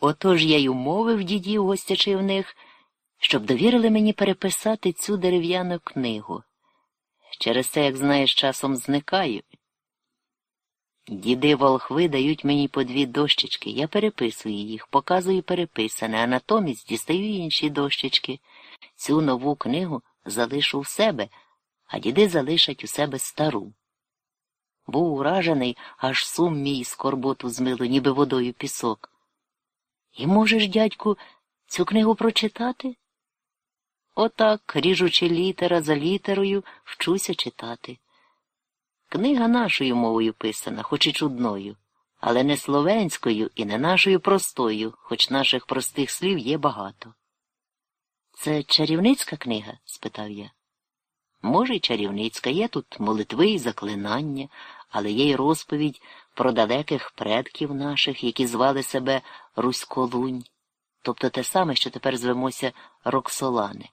Отож я й умовив дідів, гостячи в них, щоб довірили мені переписати цю дерев'яну книгу. Через це, як знаєш, часом зникаю. Діди волхви дають мені по дві дощечки, я переписую їх, показую переписане, а натомість дістаю інші дощечки. Цю нову книгу залишу в себе, а діди залишать у себе стару. Був уражений, аж сум мій скорботу змило, ніби водою пісок. І можеш, дядьку, цю книгу прочитати? Отак, ріжучи літера за літерою, вчуся читати. Книга нашою мовою писана, хоч і чудною, але не словенською і не нашою простою, хоч наших простих слів є багато. Це чарівницька книга? спитав я. Може, й чарівницька, є тут молитви і заклинання, але є й розповідь про далеких предків наших, які звали себе Руськолунь, тобто те саме, що тепер звемося Роксолани.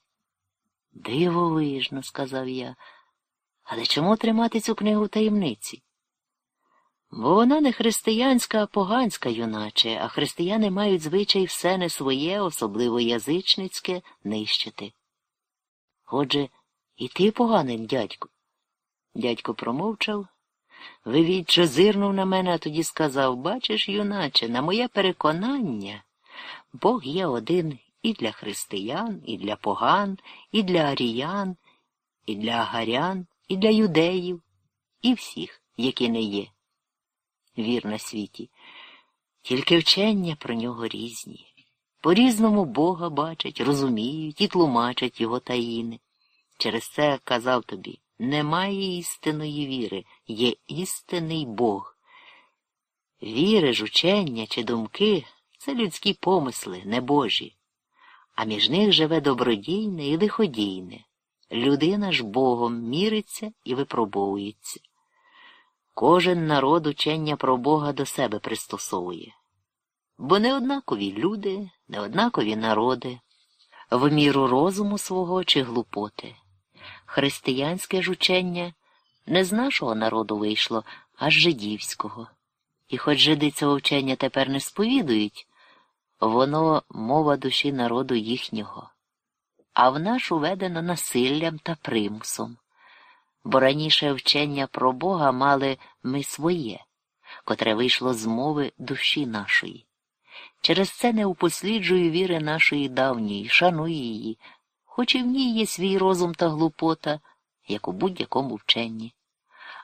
Дивовижно, сказав я. Але чому тримати цю книгу в таємниці? Бо вона не християнська, а поганська, юначе, а християни мають звичай все не своє, особливо язичницьке, нищити. Отже, і ти поганин, дядьку. Дядько промовчав, вивідчо зирнув на мене, а тоді сказав Бачиш, юначе, на моє переконання, Бог є один і для християн, і для поган, і для аріян, і для агарян, і для юдеїв, і всіх, які не є. Вір на світі. Тільки вчення про нього різні. По різному Бога бачать, розуміють і тлумачать його таїни. Через це казав тобі немає істинної віри, є істинний Бог. Віри ж, учення чи думки це людські помисли, не Божі, а між них живе добродійне і лиходійне. Людина ж Богом міриться і випробовується. Кожен народ учення про Бога до себе пристосовує. Бо не однакові люди, не однакові народи, в міру розуму свого чи глупоти. Християнське ж учення не з нашого народу вийшло, а з жидівського. І хоч жиди цього вчення тепер не сповідують, воно мова душі народу їхнього, а в наш уведено насиллям та примусом, бо раніше вчення про Бога мали ми своє, котре вийшло з мови душі нашої. Через це не упосліджую віри нашої давньої, шаную її, хоч і в ній є свій розум та глупота, як у будь-якому вченні,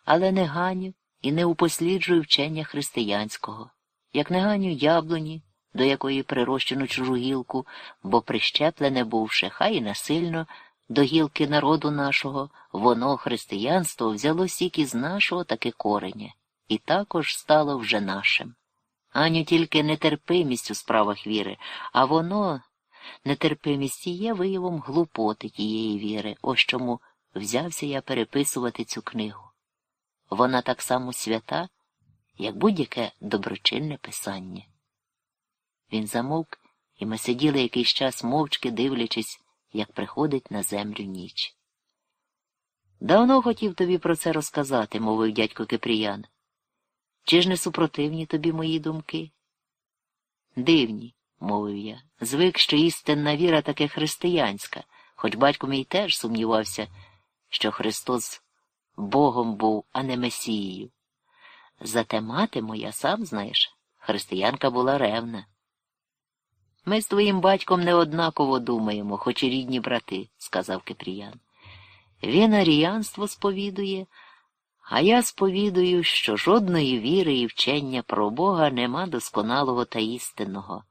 але не ганю і не упосліджую вчення християнського, як не ганю яблуні, до якої прирощено чужу гілку, бо прищеплене бувши, хай і насильно, до гілки народу нашого, воно, християнство, взяло сік із нашого таки кореня, і також стало вже нашим. Аню тільки нетерпимість у справах віри, а воно, нетерпимість є виявом глупоти тієї віри, ось чому взявся я переписувати цю книгу. Вона так само свята, як будь-яке доброчинне писання. Він замовк, і ми сиділи якийсь час мовчки дивлячись, як приходить на землю ніч. Давно хотів тобі про це розказати, мовив дядько Кипріян. Чи ж не супротивні тобі мої думки? Дивні, мовив я, звик, що істинна віра таке християнська, хоч батько мій теж сумнівався, що Христос Богом був, а не Месією. Зате мати моя, сам знаєш, християнка була ревна. Ми з твоїм батьком неоднаково думаємо, хоч і рідні брати, сказав Кипріян. Він аріянство сповідує, а я сповідую, що жодної віри і вчення про Бога нема досконалого та істинного.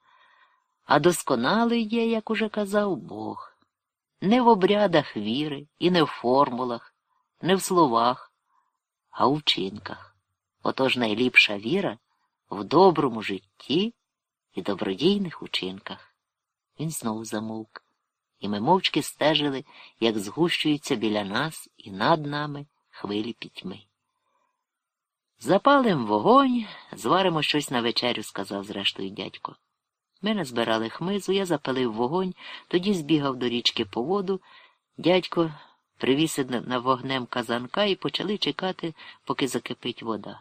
А досконалий є, як уже казав Бог, не в обрядах віри і не в формулах, не в словах, а в вчинках. Отож найліпша віра в доброму житті і добродійних учинках. Він знову замовк, і ми мовчки стежили, як згущуються біля нас і над нами хвилі пітьми. Запалим вогонь, зваримо щось на вечерю, сказав зрештою дядько. Ми назбирали хмизу, я запалив вогонь, тоді збігав до річки по воду. Дядько привісив на вогнем казанка і почали чекати, поки закипить вода.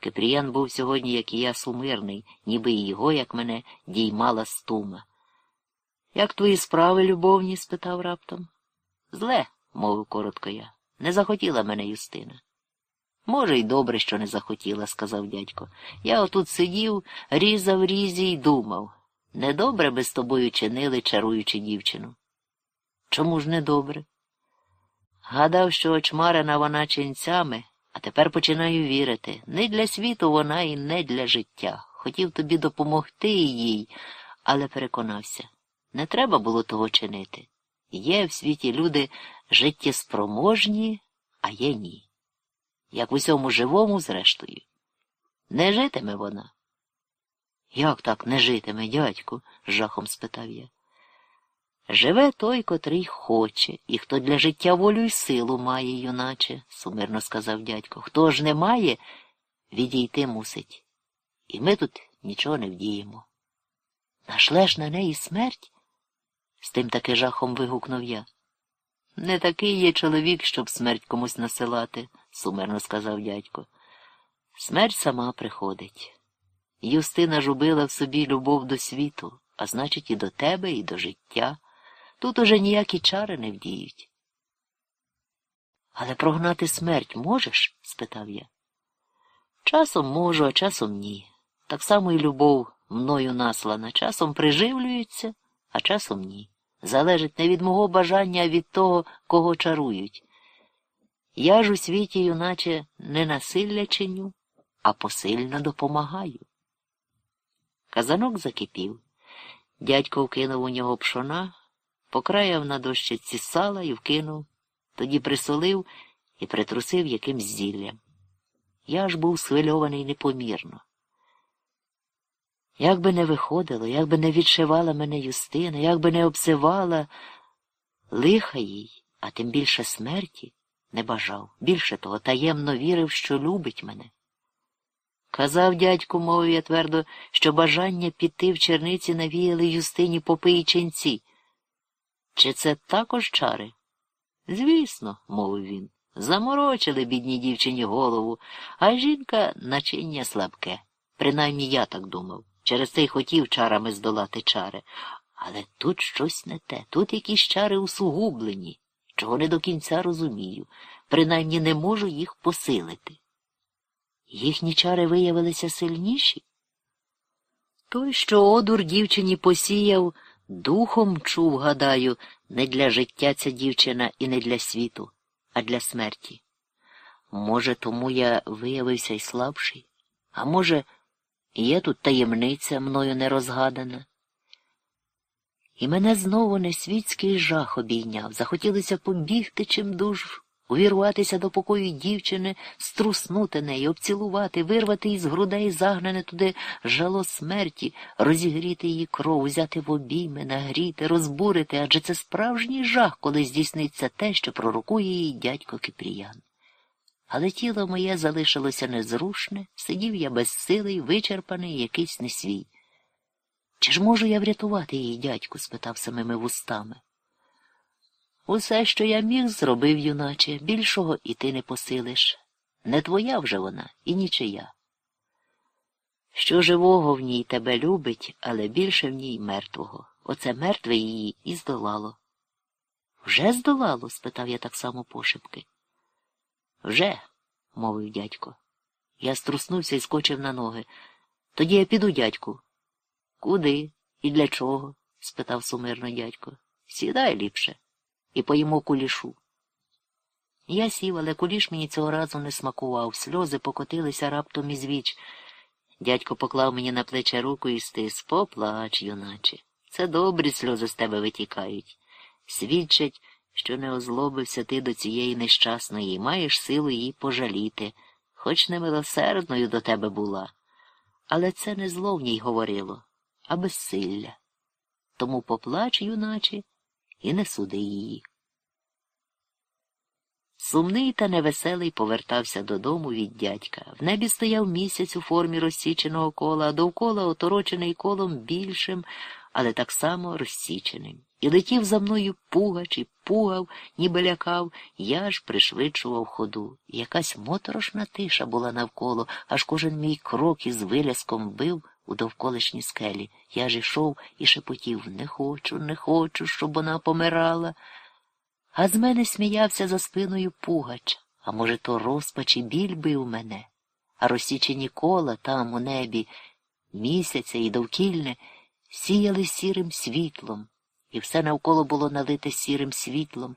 Кипріян був сьогодні, як і я, сумирний, ніби і його, як мене, діймала стума. Як твої справи, любовні? спитав раптом. Зле, мовив коротко я. Не захотіла мене Юстина. Може, й добре, що не захотіла, сказав дядько. Я отут сидів, різав різі й думав. Недобре би з тобою чинили, чаруючи дівчину. Чому ж недобре? Гадав, що очмарена вона ченцями, а тепер починаю вірити. Не для світу вона і не для життя. Хотів тобі допомогти їй, але переконався. Не треба було того чинити. Є в світі люди життєспроможні, а є ні. Як усьому живому, зрештою. Не житиме вона. Як так не житиме, дядьку? жахом спитав я. Живе той, котрий хоче, і хто для життя волю й силу має, юначе, сумирно сказав дядько. Хто ж не має, відійти мусить. І ми тут нічого не вдіємо. Нашлеш на неї смерть? з тим таки жахом вигукнув я. Не такий є чоловік, щоб смерть комусь насилати, сумирно сказав дядько. Смерть сама приходить. Юстина жубила в собі любов до світу, а значить, і до тебе, і до життя. Тут уже ніякі чари не вдіють. Але прогнати смерть можеш? спитав я. Часом можу, а часом ні. Так само і любов мною наслана, часом приживлюється, а часом ні. Залежить не від мого бажання, а від того, кого чарують. Я ж у світі, юначе, не насилля чиню, а посильно допомагаю. Казанок закипів. Дядько вкинув у нього пшона, покраяв на дощиці сала і вкинув, тоді присолив і притрусив якимсь зіллям. Я ж був схвильований непомірно. Як би не виходило, як би не відшивала мене Юстина, як би не обсивала лиха їй, а тим більше смерті, не бажав. Більше того, таємно вірив, що любить мене. Казав дядьку, мовив я твердо, що бажання піти в черниці навіяли Юстині попи і ченці. Чи це також чари? Звісно, мовив він. Заморочили бідній дівчині голову, а жінка начиння слабке. Принаймні я так думав. Через це й хотів чарами здолати чари. Але тут щось не те, тут якісь чари усугублені, чого не до кінця розумію, принаймні не можу їх посилити. Їхні чари виявилися сильніші. Той, що одур дівчині посіяв, духом чув, гадаю, не для життя ця дівчина і не для світу, а для смерті. Може, тому я виявився й слабший, а може, Є тут таємниця мною не розгадана. І мене знову несвітський жах обійняв. Захотілося побігти чимдуж, увірватися до покою дівчини, струснути неї, обцілувати, вирвати із грудей загнане туди жало смерті, розігріти її кров, взяти в обійми, нагріти, розбурити, адже це справжній жах, коли здійсниться те, що пророкує їй дядько Кипріян. Але тіло моє залишилося незрушне, сидів я безсилий, вичерпаний, якийсь не свій. Чи ж можу я врятувати її, дядьку? спитав самими вустами. Усе, що я міг, зробив, юначе, більшого і ти не посилиш. Не твоя вже вона і нічия. Що живого в ній тебе любить, але більше в ній мертвого. Оце мертве її і здолало. Вже здолало? спитав я так само пошепки. Вже, мовив дядько. Я струснувся і скочив на ноги. Тоді я піду, дядьку. Куди і для чого? спитав сумирно дядько. Сідай ліпше і поїмо кулішу. Я сів, але куліш мені цього разу не смакував, сльози покотилися раптом із віч. Дядько поклав мені на плече руку і стис. Поплач, юначе. Це добрі сльози з тебе витікають. Свідчать, що не озлобився ти до цієї нещасної маєш силу її пожаліти, хоч немилосердною до тебе була. Але це не зло в ній говорило, а безсилля. Тому поплач, юначе, і не суди її. Сумний та невеселий повертався додому від дядька. В небі стояв місяць у формі розсіченого кола, а довкола оторочений колом більшим, але так само розсіченим. І летів за мною пугач і пугав, ніби лякав, я ж пришвидшував ходу. Якась моторошна тиша була навколо, аж кожен мій крок із виляском бив у довколишні скелі. Я ж ішов і шепотів не хочу, не хочу, щоб вона помирала. А з мене сміявся за спиною пугач, а може, то розпач і біль бив мене, а розсічені кола там, у небі, місяця і довкільне, сіяли сірим світлом, і все навколо було налите сірим світлом,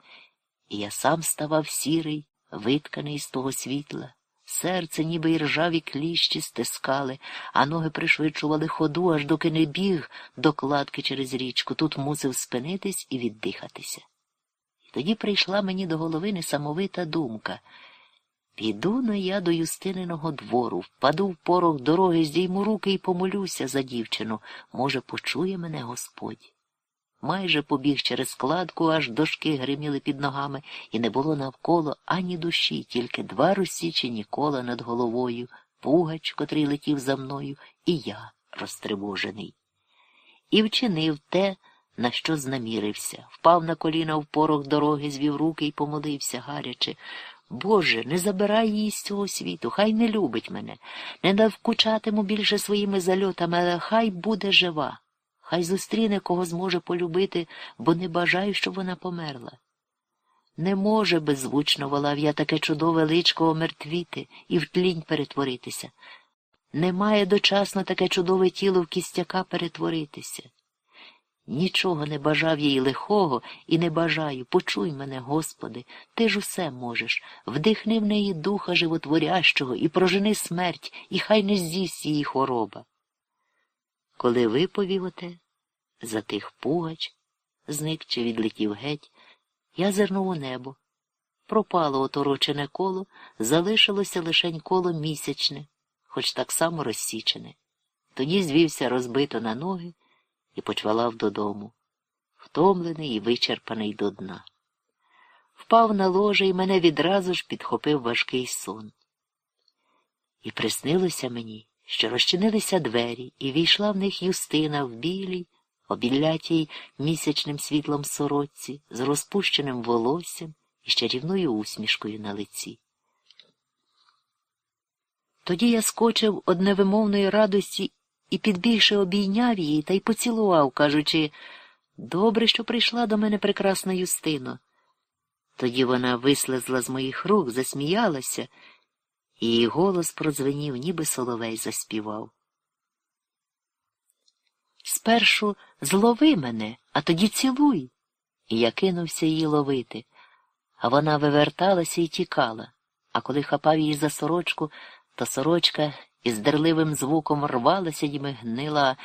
і я сам ставав сірий, витканий з того світла. Серце, ніби й ржаві кліщі стискали, а ноги пришвидшували ходу, аж доки не біг до кладки через річку. Тут мусив спинитись і віддихатися. І тоді прийшла мені до голови несамовита думка. Піду на я до Юстининого двору, впаду в порох дороги, здійму руки і помолюся за дівчину. Може, почує мене Господь. Майже побіг через складку, аж дошки гриміли під ногами, і не було навколо ані душі, тільки два розсічені кола над головою, пугач, котрий летів за мною, і я розтривожений. І вчинив те, на що знамірився, впав на коліна в порох дороги, звів руки і помолився гаряче. Боже, не забирай її з цього світу, хай не любить мене, не навкучатиму більше своїми зальотами, але хай буде жива. Хай зустріне, кого зможе полюбити, бо не бажаю, щоб вона померла. Не може беззвучно волав я таке чудове личко омертвіти і в тлінь перетворитися. Не має дочасно таке чудове тіло в кістяка перетворитися. Нічого не бажав їй лихого і не бажаю. Почуй мене, Господи, ти ж усе можеш. Вдихни в неї духа животворящого і прожени смерть, і хай не з'їсть її хвороба. Коли виповів оте, затих пугач, зник чи відлетів геть, я зирнув у небо. Пропало оторочене коло, залишилося лишень коло місячне, хоч так само розсічене. Тоді звівся розбито на ноги і почвалав додому, втомлений і вичерпаний до дна. Впав на ложе і мене відразу ж підхопив важкий сон. І приснилося мені, що розчинилися двері, і війшла в них юстина в білій, обіллятій місячним світлом сорочці, з розпущеним волоссям і ще рівною усмішкою на лиці. Тоді я скочив од невимовної радості і, підбігши, обійняв її та й поцілував, кажучи добре, що прийшла до мене прекрасна Юстино. Тоді вона вислизла з моїх рук, засміялася, і її голос продзвенів, ніби соловей заспівав. Спершу злови мене, а тоді цілуй. І я кинувся її ловити, а вона виверталася і тікала, а коли хапав її за сорочку, то сорочка із дерливим звуком рвалася ніби гнила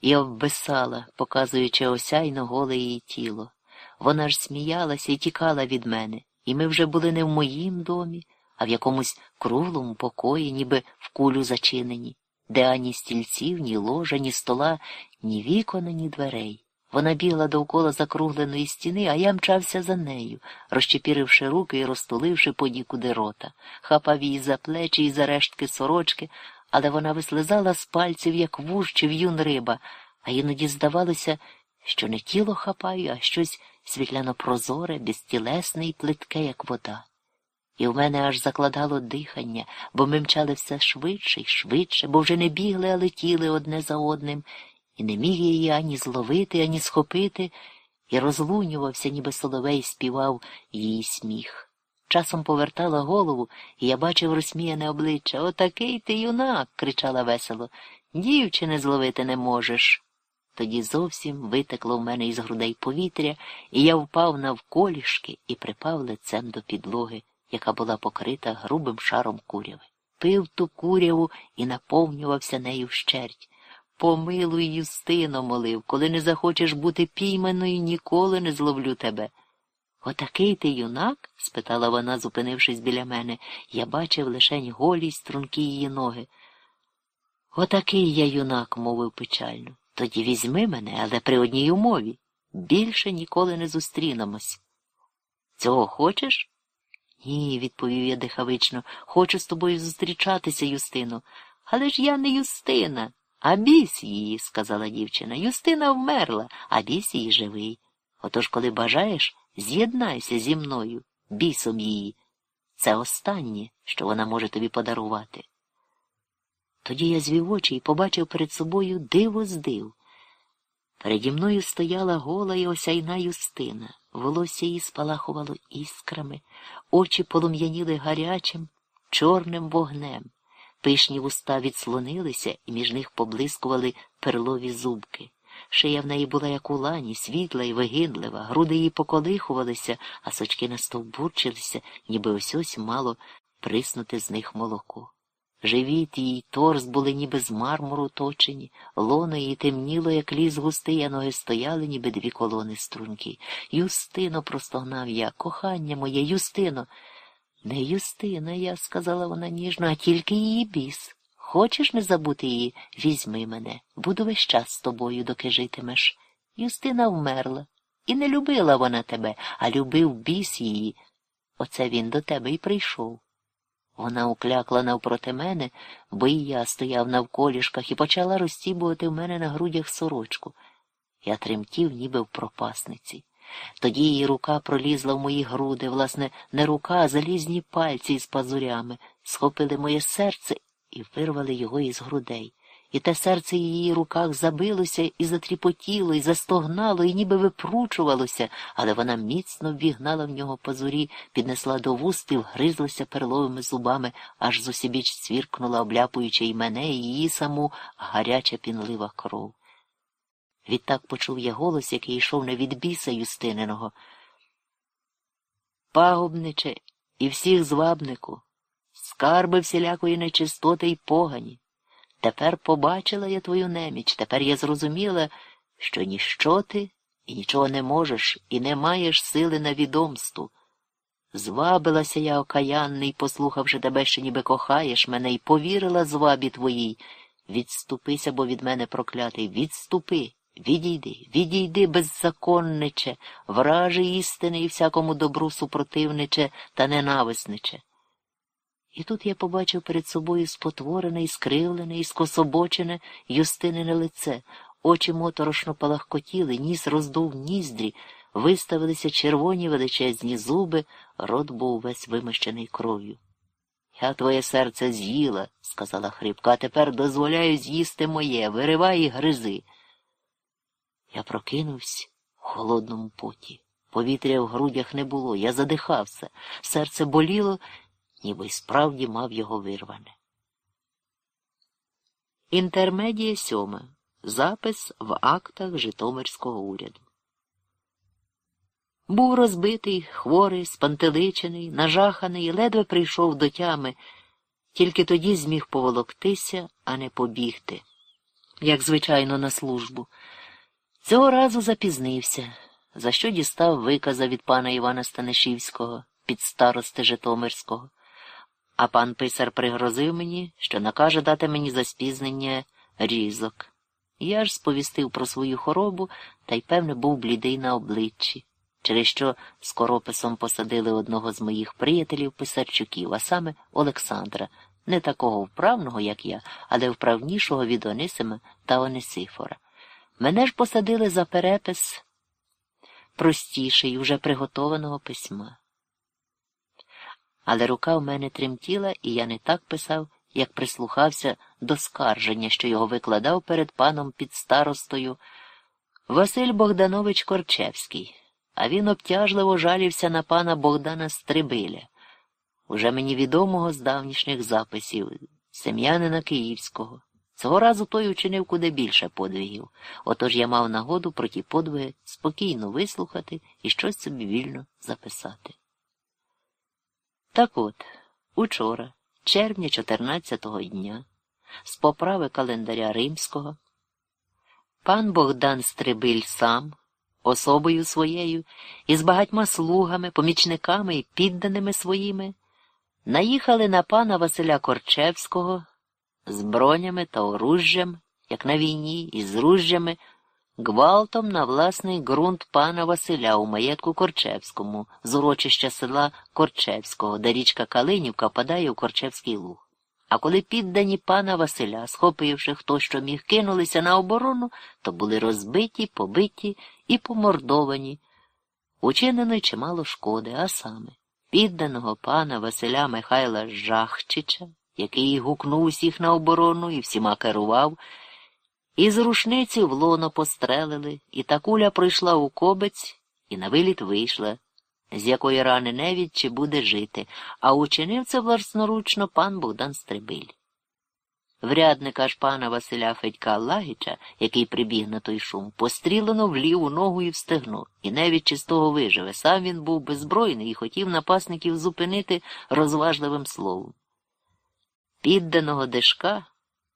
і обвисала, показуючи осяйно голе її тіло. Вона ж сміялася і тікала від мене, і ми вже були не в моїм домі, а в якомусь круглому покої, ніби в кулю зачинені, де ані стільців, ні ложа, ні стола, ні вікон, ні дверей. Вона бігла довкола закругленої стіни, а я мчався за нею, розчепіривши руки і розтуливши подікуди рота, хапав її за плечі і за рештки сорочки, але вона вислизала з пальців, як вуж чи в'юн риба, а іноді здавалося, що не тіло хапаю, а щось світляно прозоре, безтілесне і плитке, як вода. І в мене аж закладало дихання, бо ми мчали все швидше й швидше, бо вже не бігли, а летіли одне за одним і не міг її ані зловити, ані схопити, і розлунювався, ніби соловей співав її сміх. Часом повертала голову, і я бачив розсміяне обличчя. Отакий ти юнак. кричала весело. Дівчини зловити не можеш. Тоді зовсім витекло в мене із грудей повітря, і я впав навколішки і припав лицем до підлоги, яка була покрита грубим шаром куряви. Пив ту куряву і наповнювався нею вщерть. Помилуй, Юстино, молив, коли не захочеш бути пійманою, ніколи не зловлю тебе. Отакий ти юнак? спитала вона, зупинившись біля мене. Я бачив лишень голі й струнки її ноги. Отакий я юнак, мовив печально. Тоді візьми мене, але при одній умові. Більше ніколи не зустрінемось. Цього хочеш? Ні, відповів я дихавично. Хочу з тобою зустрічатися, Юстино. Але ж я не Юстина А біс її, сказала дівчина. Юстина вмерла, а біс її живий. Отож, коли бажаєш, з'єднайся зі мною, бісом її. Це останнє, що вона може тобі подарувати. Тоді я звів очі і побачив перед собою диво з див. Переді мною стояла гола і осяйна юстина, волосся її спалахувало іскрами, очі полум'яніли гарячим, чорним вогнем, пишні вуста відслонилися, і між них поблискували перлові зубки. Шия в неї була, як у лані, світла і вигинлива, груди її поколихувалися, а сочки настовбурчилися, ніби ось ось мало приснути з них молоко. Живіт її торс були ніби з мармуру точені, лоно її темніло, як ліс густий, а ноги стояли, ніби дві колони струнки. Юстино, простогнав я, кохання моє, Юстино. Не Юстина, я, сказала вона ніжно, а тільки її біс. Хочеш не забути її, візьми мене, буду весь час з тобою, доки житимеш. Юстина вмерла, і не любила вона тебе, а любив біс її. Оце він до тебе й прийшов. Вона уклякла навпроти мене, бо і я стояв навколішках і почала розстібувати в мене на грудях сорочку. Я тремтів, ніби в пропасниці. Тоді її рука пролізла в мої груди, власне, не рука, а залізні пальці із пазурями, схопили моє серце і вирвали його із грудей. І те серце в її руках забилося і затріпотіло, і застогнало, і ніби випручувалося, але вона міцно ввігнала в нього пазурі, піднесла до вуст і вгризлася перловими зубами, аж зусібіч цвіркнула, обляпуючи й мене, і її саму гаряча пінлива кров. Відтак почув я голос, який йшов не від біса Юстининого. Пагубниче і всіх звабнику, скарби всілякої нечистоти й погані. Тепер побачила я твою неміч, тепер я зрозуміла, що ніщо ти і нічого не можеш, і не маєш сили на відомсту. Звабилася я, окаянний, послухавши тебе, що ніби кохаєш мене, і повірила звабі твоїй. Відступися, бо від мене проклятий, відступи, відійди, відійди, беззаконниче, враже істини і всякому добру супротивниче та ненависниче. І тут я побачив перед собою спотворене і скривлене, і скособочене юстинине лице, очі моторошно палахкотіли, ніс роздув ніздрі, виставилися червоні величезні зуби, рот був весь вимищений кров'ю. Я твоє серце з'їла, сказала хрипка, а тепер дозволяю з'їсти моє, виривай і гризи. Я прокинувся в холодному поті. Повітря в грудях не було, я задихався, серце боліло ніби й справді мав його вирване. Інтермедія сьома. Запис в актах Житомирського уряду. Був розбитий, хворий, спантеличений, нажаханий, ледве прийшов до тями, тільки тоді зміг поволоктися, а не побігти, як звичайно, на службу. Цього разу запізнився, за що дістав виказа від пана Івана Станишівського, під старости Житомирського. А пан писар пригрозив мені, що накаже дати мені за спізнення різок. Я ж сповістив про свою хоробу та й, певне, був блідий на обличчі, через що скорописом посадили одного з моїх приятелів писарчуків, а саме Олександра, не такого вправного, як я, але вправнішого від Онисима та Онисифора. Мене ж посадили за перепис простіший, уже приготованого письма але рука в мене тремтіла, і я не так писав, як прислухався до скарження, що його викладав перед паном під старостою Василь Богданович Корчевський, а він обтяжливо жалівся на пана Богдана Стрибиля, уже мені відомого з давнішніх записів, сем'янина Київського. Цього разу той учинив куди більше подвигів, отож я мав нагоду про ті подвиги спокійно вислухати і щось собі вільно записати. Так от, учора, червня 14-го дня, з поправи календаря римського, пан Богдан Стрибиль сам, особою своєю, із багатьма слугами, помічниками і підданими своїми, наїхали на пана Василя Корчевського з бронями та оружжям, як на війні, і з ружжями гвалтом на власний ґрунт пана Василя у маєтку Корчевському, з урочища села Корчевського, де річка Калинівка впадає у Корчевський луг. А коли піддані пана Василя, схопивши хто що міг, кинулися на оборону, то були розбиті, побиті і помордовані. Учинено чимало шкоди, а саме підданого пана Василя Михайла Жахчича, який гукнув усіх на оборону і всіма керував, із рушниці в лоно пострелили, і та куля пройшла у кобець і на виліт вийшла, з якої рани невід чи буде жити, а учинив це власноручно пан Богдан Стрибиль. Врядника ж пана Василя Федька Лагіча, який прибіг на той шум, пострілено в ліву ногу і в стегно, і навіть чи з того виживе. Сам він був беззбройний і хотів напасників зупинити розважливим словом. Підданого дешка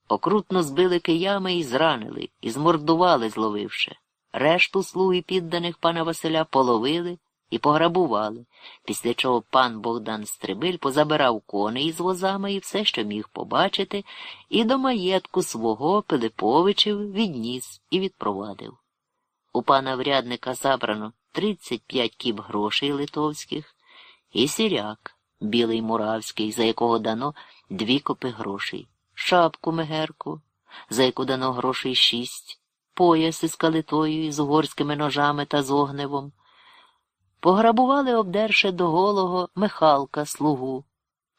окрутно збили киями і зранили, і змордували, зловивши. Решту слуги підданих пана Василя половили і пограбували, після чого пан Богдан Стрибиль позабирав коней із возами і все, що міг побачити, і до маєтку свого Пилиповичів відніс і відпровадив. У пана врядника забрано 35 кіп грошей литовських і сіряк, білий муравський, за якого дано дві копи грошей, шапку мегерку, за яку дано грошей шість, пояс із калитою, із угорськими ножами та з огневом. Пограбували, обдерши до голого Михалка слугу,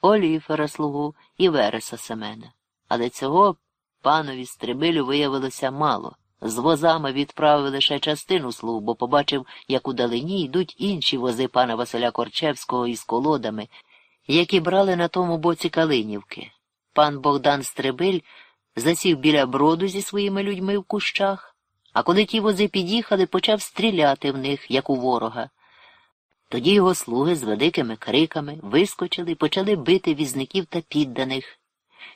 Оліфера слугу і Вереса Семена. Але цього панові Стрибилю виявилося мало. З возами відправив лише частину слуг, бо побачив, як у далині йдуть інші вози пана Василя Корчевського із колодами, які брали на тому боці Калинівки. Пан Богдан Стрибиль засів біля броду зі своїми людьми в кущах, а коли ті вози під'їхали, почав стріляти в них, як у ворога. Тоді його слуги з великими криками вискочили і почали бити візників та підданих,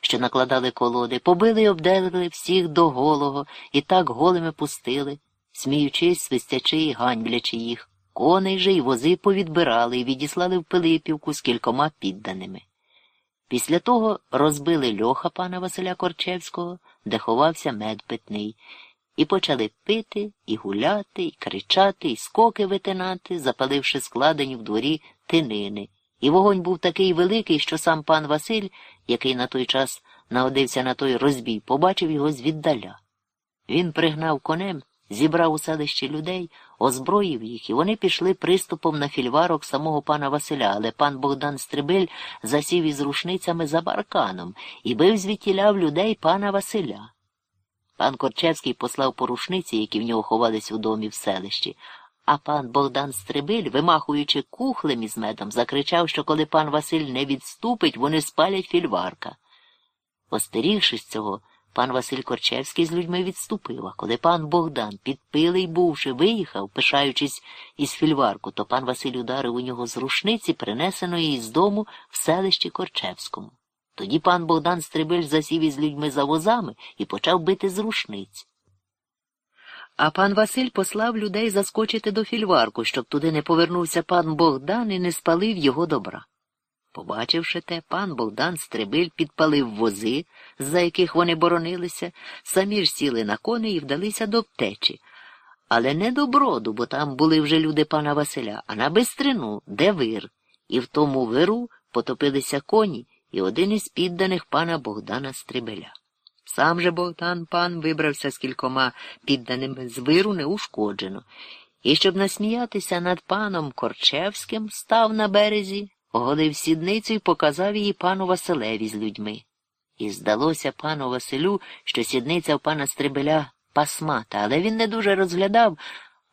що накладали колоди, побили й обдерли всіх до голого і так голими пустили, сміючись, свистячи і ганьблячи їх. Коней же й вози повідбирали і відіслали в Пилипівку з кількома підданими. Після того розбили льоха пана Василя Корчевського, де ховався мед питний, і почали пити, і гуляти, і кричати, і скоки витинати, запаливши складені в дворі тинини. І вогонь був такий великий, що сам пан Василь, який на той час нагодився на той розбій, побачив його звіддаля. Він пригнав конем, зібрав у селищі людей, озброїв їх, і вони пішли приступом на фільварок самого пана Василя, але пан Богдан Стрибель засів із рушницями за барканом і бив звідтіля людей пана Василя. Пан Корчевський послав порушниці, які в нього ховались у домі в селищі, а пан Богдан Стрибиль, вимахуючи кухлем із медом, закричав, що коли пан Василь не відступить, вони спалять фільварка. Остерігшись цього, пан Василь Корчевський з людьми відступив, а коли пан Богдан, підпилий бувши, виїхав, пишаючись із фільварку, то пан Василь ударив у нього з рушниці, принесеної із дому в селищі Корчевському. Тоді пан Богдан Стрибель засів із людьми за возами і почав бити з рушниць. А пан Василь послав людей заскочити до фільварку, щоб туди не повернувся пан Богдан і не спалив його добра. Побачивши те, пан Богдан Стрибиль підпалив вози, за яких вони боронилися, самі ж сіли на коней і вдалися до втечі. Але не до броду, бо там були вже люди пана Василя, а на бистрину, де вир, і в тому виру потопилися коні і один із підданих пана Богдана Стрибеля. Сам же Богдан пан вибрався з кількома підданими з виру неушкоджено, і, щоб насміятися над паном Корчевським, став на березі, оголив сідницю і показав її пану Василеві з людьми. І здалося пану Василю, що сідниця в пана Стрибеля пасмата, але він не дуже розглядав,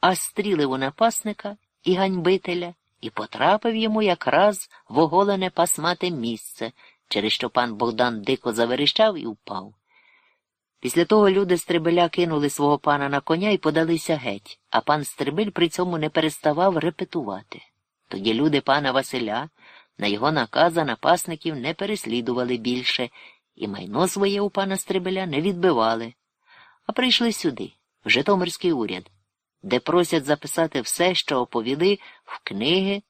а стрілив у напасника і ганьбителя і потрапив йому якраз в оголене пасмате місце, через що пан Богдан дико заверещав і впав. Після того люди Стрибеля кинули свого пана на коня і подалися геть, а пан Стрибель при цьому не переставав репетувати. Тоді люди пана Василя на його наказа напасників не переслідували більше, і майно своє у пана Стрибеля не відбивали, а прийшли сюди, в Житомирський уряд, де просять записати все, що оповіли в книги,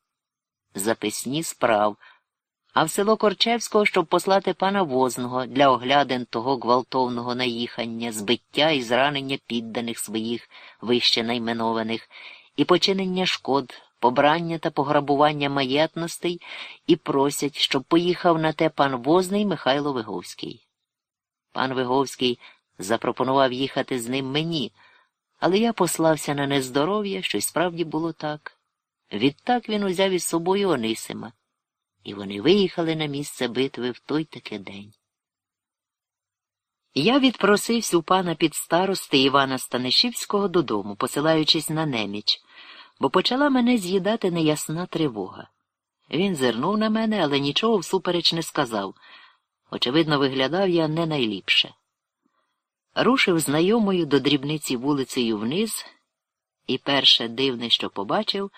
записні справ, а в село Корчевського, щоб послати пана Возного для оглядин того гвалтовного наїхання, збиття і зранення підданих своїх вище найменованих, і починення шкод побрання та пограбування маєтностей і просять, щоб поїхав на те пан возний Михайло Виговський. Пан Виговський запропонував їхати з ним мені, але я послався на нездоров'я, що й справді було так. Відтак він узяв із собою Онисима, і вони виїхали на місце битви в той таки день. Я відпросився у пана підстарости Івана Станишівського додому, посилаючись на неміч, бо почала мене з'їдати неясна тривога. Він зирнув на мене, але нічого всупереч не сказав. Очевидно, виглядав я не найліпше. Рушив знайомою до дрібниці вулицею вниз, і перше дивне, що побачив,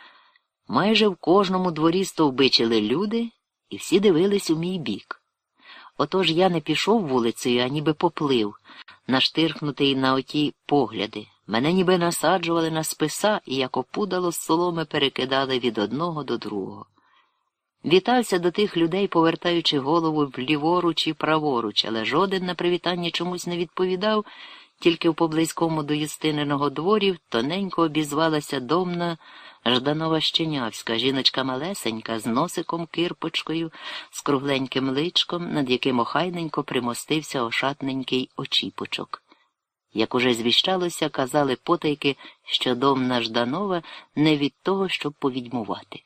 майже в кожному дворі стовбичили люди, і всі дивились у мій бік. Отож я не пішов вулицею, а ніби поплив, наштирхнутий на оті погляди. Мене ніби насаджували на списа і як опудало з соломи перекидали від одного до другого. Вітався до тих людей, повертаючи голову вліворуч і праворуч, але жоден на привітання чомусь не відповідав, тільки в поблизькому до Юстининого дворів тоненько обізвалася домна Жданова Щенявська, жіночка малесенька, з носиком кирпочкою, з кругленьким личком, над яким охайненько примостився ошатненький очіпочок. Як уже звіщалося, казали потайки, що домна Жданова не від того, щоб повідьмувати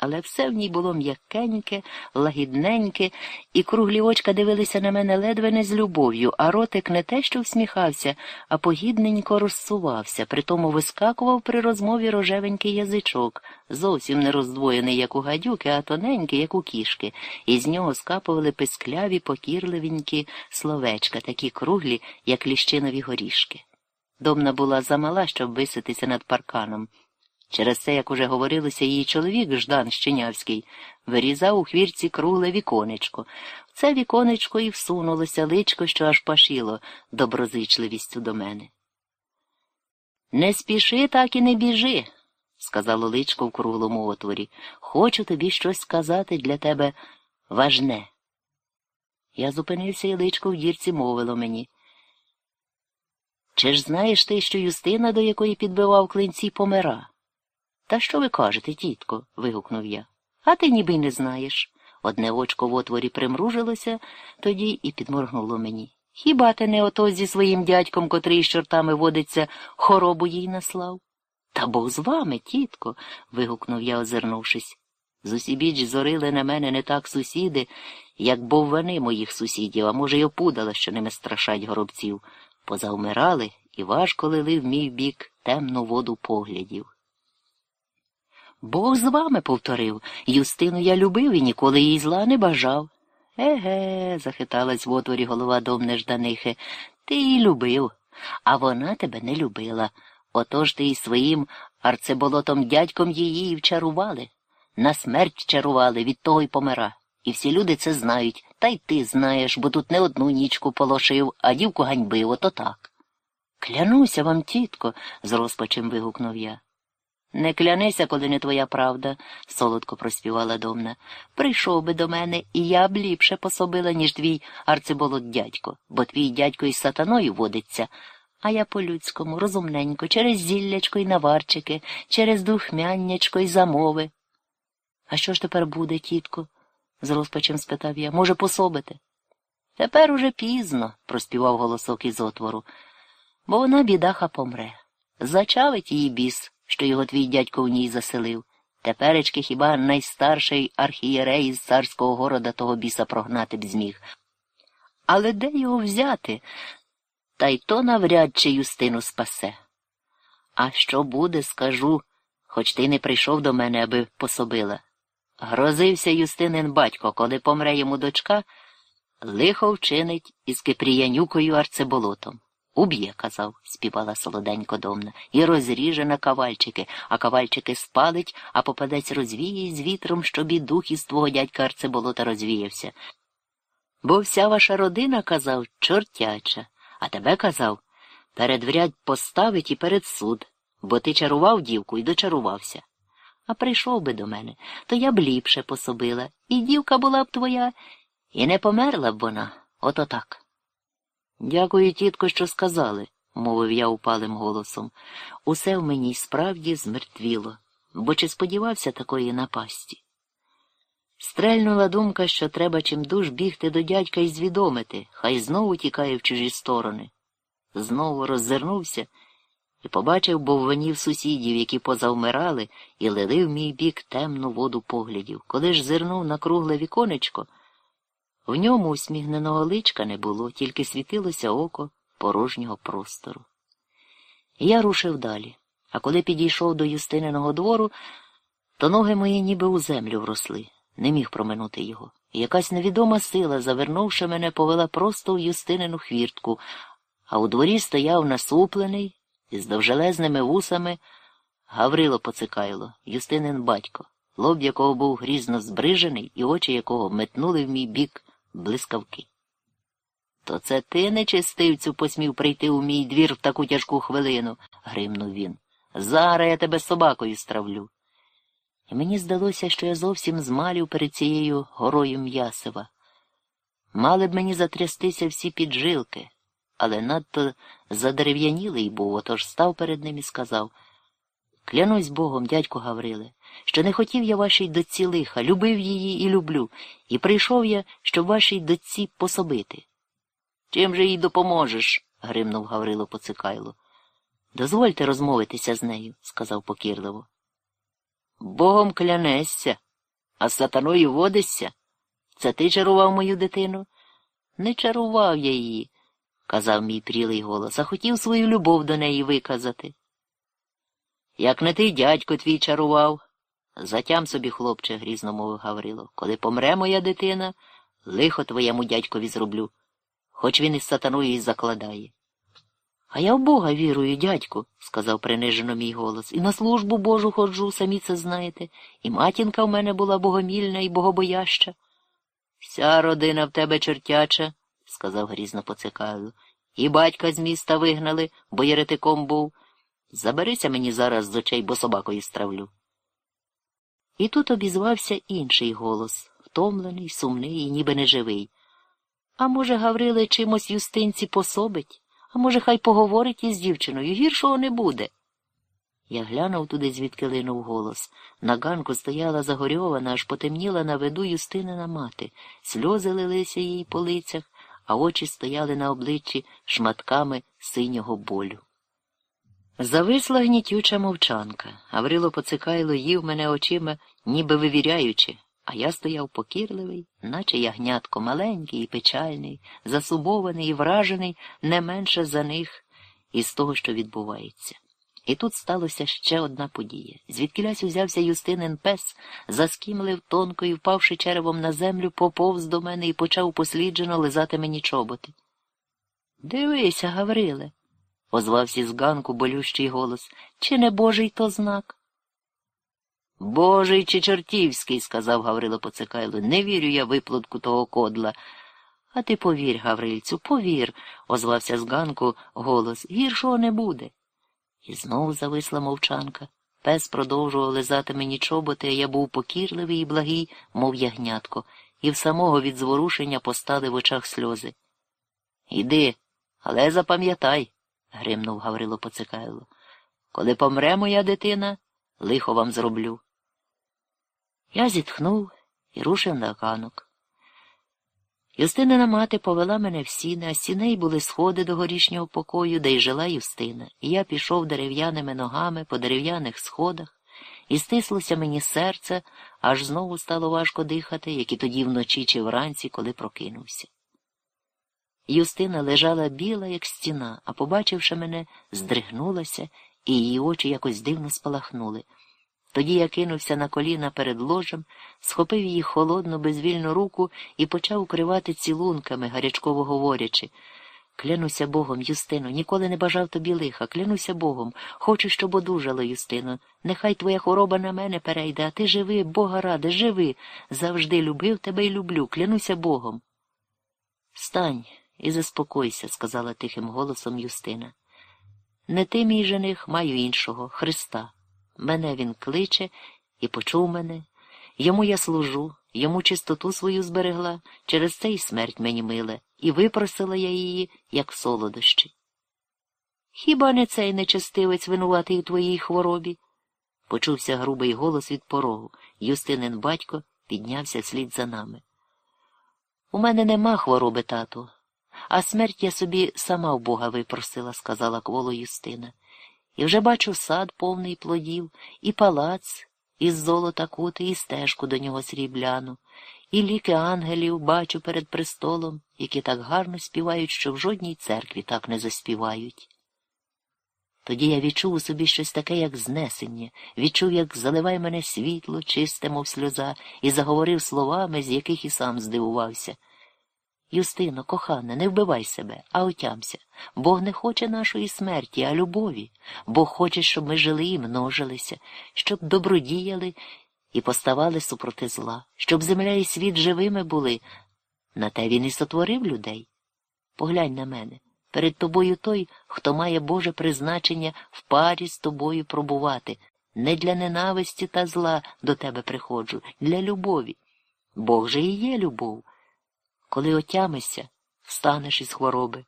але все в ній було м'якеньке, лагідненьке, і круглі очка дивилися на мене ледве не з любов'ю, а ротик не те, що всміхався, а погідненько розсувався, притому вискакував при розмові рожевенький язичок, зовсім не роздвоєний, як у гадюки, а тоненький, як у кішки, і з нього скапували пискляві, покірливенькі словечка, такі круглі, як ліщинові горішки. Домна була замала, щоб виситися над парканом. Через це, як уже говорилося, її чоловік Ждан Щенявський вирізав у хвірці кругле віконечко. В це віконечко і всунулося личко, що аж пашило доброзичливістю до мене. Не спіши, так і не біжи, сказало личко в круглому отворі. Хочу тобі щось сказати для тебе важне. Я зупинився і личко в дірці мовило мені. Чи ж знаєш ти, що Юстина, до якої підбивав клинці, помира? Та що ви кажете, тітко? вигукнув я. А ти ніби й не знаєш. Одне очко в отворі примружилося тоді і підморгнуло мені. Хіба ти не ото зі своїм дядьком, котрий з чортами водиться, хоробу їй наслав? Та Бог з вами, тітко. вигукнув я, озирнувшись. Зусібіч зорили на мене не так сусіди, як боввани моїх сусідів, а може, й опудала, що ними страшать горобців. Позавмирали і важко лили в мій бік темну воду поглядів. Бог з вами повторив. Юстину я любив і ніколи їй зла не бажав. Еге, захиталась в отворі голова дом нежданихи, ти її любив, а вона тебе не любила. Отож ти й своїм арцеболотом дядьком її і вчарували. На смерть чарували, від того й помира. І всі люди це знають, та й ти знаєш, бо тут не одну нічку полошив, а дівку ганьбив, ото так. Клянуся вам, тітко, з розпачем вигукнув я. Не клянися, коли не твоя правда, солодко проспівала домна. Прийшов би до мене, і я б ліпше пособила, ніж твій арциболот дядько, бо твій дядько із сатаною водиться, а я по-людському, розумненько, через зіллячко й наварчики, через духмяннячко й замови. А що ж тепер буде, тітко? з розпачем спитав я. Може, пособите? Тепер уже пізно, проспівав голосок із отвору, бо вона, бідаха, помре. Зачавить її біс що його твій дядько в ній заселив. Теперечки хіба найстарший архієрей з царського города того біса прогнати б зміг. Але де його взяти? Та й то навряд чи юстину спасе. А що буде, скажу, хоч ти не прийшов до мене, аби пособила. Грозився юстинин батько, коли помре йому дочка, лихо вчинить із Кипріянюкою арцеболотом. Уб'є, казав, співала солоденько домна, і розріже на кавальчики, а кавальчики спалить, а попадець розвіє з вітром, щоб і дух із твого дядька Арцеболота розвіявся. Бо вся ваша родина, казав, чортяча, а тебе казав, перед врядь поставить і перед суд, бо ти чарував дівку і дочарувався. А прийшов би до мене, то я б ліпше пособила, і дівка була б твоя, і не померла б вона, ото так. Дякую, тітко, що сказали, мовив я упалим голосом. Усе в мені справді змертвіло. бо чи сподівався такої напасті. Стрельнула думка, що треба чимдуж бігти до дядька і звідомити, хай знову тікає в чужі сторони. Знову роззирнувся і побачив бовванів сусідів, які позавмирали і лили в мій бік темну воду поглядів. Коли ж зирнув на кругле віконечко, в ньому усміхненого личка не було, тільки світилося око порожнього простору. Я рушив далі, а коли підійшов до Юстининого двору, то ноги мої ніби у землю вросли, не міг проминути його. Якась невідома сила, завернувши мене, повела просто в Юстинину хвіртку, а у дворі стояв насуплений із довжелезними вусами Гаврило Поцикайло, Юстинин батько, лоб якого був грізно збрижений і очі якого метнули в мій бік блискавки. То це ти, нечистивцю, посмів прийти у мій двір в таку тяжку хвилину, гримнув він. Зараз я тебе собакою стравлю. І мені здалося, що я зовсім змалів перед цією горою м'ясива. Мали б мені затрястися всі піджилки, але надто задерев'янілий був, отож став перед ним і сказав Клянусь Богом, дядько Гавриле, що не хотів я вашій дочці лиха, любив її і люблю, і прийшов я, щоб вашій дочці пособити. Чим же їй допоможеш? гримнув Гаврило Поцикайло. Дозвольте розмовитися з нею, сказав покірливо. Богом клянешся, а з сатаною водишся. Це ти чарував мою дитину? Не чарував я її, казав мій прілий голос, а хотів свою любов до неї виказати. Як не ти, дядько твій чарував. Затям собі, хлопче, грізно мовив Гаврило, коли помре моя дитина, лихо твоєму дядькові зроблю, хоч він із сатаною і закладає. А я в Бога вірую, дядьку, сказав принижено мій голос, і на службу Божу ходжу, самі це знаєте, і матінка в мене була богомільна і богобояща. Вся родина в тебе чертяча, сказав грізно поцикаю, і батька з міста вигнали, бо єретиком був. Заберися мені зараз з очей, бо собакою стравлю. І тут обізвався інший голос, втомлений, сумний і ніби неживий. А може, Гавриле чимось юстинці пособить, а може, хай поговорить із дівчиною, гіршого не буде. Я глянув туди, звідки линув голос. На ганку стояла загорьована, аж потемніла на виду юстинина мати, сльози лилися їй по лицях, а очі стояли на обличчі шматками синього болю. Зависла гнітюча мовчанка. Гаврило Поцикайло їв мене очима, ніби вивіряючи, а я стояв покірливий, наче ягнятко, маленький і печальний, засубований і вражений не менше за них із того, що відбувається. І тут сталося ще одна подія. Звідкилясь узявся Юстинин пес, заскімлив тонко і, впавши черевом на землю, поповз до мене і почав посліджено лизати мені чоботи. Дивися, Гавриле озвався з ганку болющий голос. Чи не божий то знак? Божий чи чортівський, сказав Гаврило Поцикайло. Не вірю я виплатку того кодла. А ти повір, Гаврильцю, повір, озвався з ганку голос. Гіршого не буде. І знову зависла мовчанка. Пес продовжував лизати мені чоботи, а я був покірливий і благий, мов ягнятко, і в самого від зворушення постали в очах сльози. Іди, але запам'ятай, гримнув Гаврило Поцикайло. Коли помре моя дитина, лихо вам зроблю. Я зітхнув і рушив на ганок. Юстинина мати повела мене в сіни, а сіней були сходи до горішнього покою, де й жила Юстина, і я пішов дерев'яними ногами по дерев'яних сходах, і стислося мені серце, аж знову стало важко дихати, як і тоді вночі чи вранці, коли прокинувся. Юстина лежала біла, як стіна, а, побачивши мене, здригнулася, і її очі якось дивно спалахнули. Тоді я кинувся на коліна перед ложем, схопив її холодну, безвільну руку і почав укривати цілунками, гарячково говорячи. Клянуся Богом, Юстино, ніколи не бажав тобі лиха. Клянуся Богом. Хочу, щоб одужала, Юстино. Нехай твоя хвороба на мене перейде, а ти живи, Бога ради, живи. Завжди любив тебе і люблю. Клянуся Богом. Стань. І заспокойся, сказала тихим голосом Юстина. Не ти, мій жених, маю іншого, Христа. Мене він кличе і почув мене. Йому я служу, йому чистоту свою зберегла, через це й смерть мені миле, і випросила я її, як солодощі. Хіба не цей нечестивець винуватий у твоїй хворобі? Почувся грубий голос від порогу. Юстинин батько піднявся слід за нами. У мене нема хвороби, тату, а смерть я собі сама в Бога випросила, сказала кволо Юстина. І вже бачу сад повний плодів, і палац із золота кути, і стежку до нього срібляну, і ліки ангелів бачу перед престолом, які так гарно співають, що в жодній церкві так не заспівають. Тоді я відчув у собі щось таке, як знесення, відчув, як заливає мене світло, чисте, мов сльоза, і заговорив словами, з яких і сам здивувався. Юстино, кохана, не вбивай себе, а отямся. Бог не хоче нашої смерті, а любові. Бог хоче, щоб ми жили і множилися, щоб добродіяли і поставали супроти зла, щоб земля і світ живими були. На те він і сотворив людей. Поглянь на мене. Перед тобою той, хто має Боже призначення в парі з тобою пробувати. Не для ненависті та зла до тебе приходжу, для любові. Бог же і є любов. Коли отямишся, встанеш із хвороби.